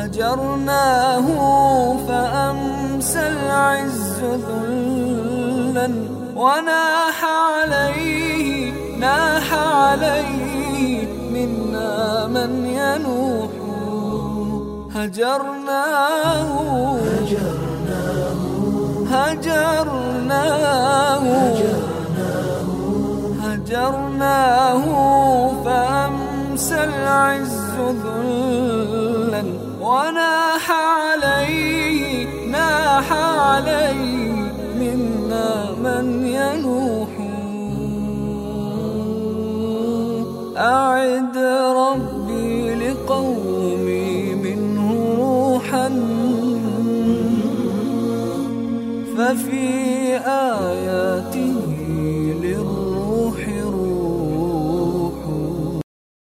هجرناه فأمسى العز ذلا وناح عليه ناح عليه منا من ينوح. هجرناه هجرناه هجرناه فأمسى العز ذلا. وناح عليه ناح عليه منا من ينوح. أعد ربي لقومي منه روحا. ففي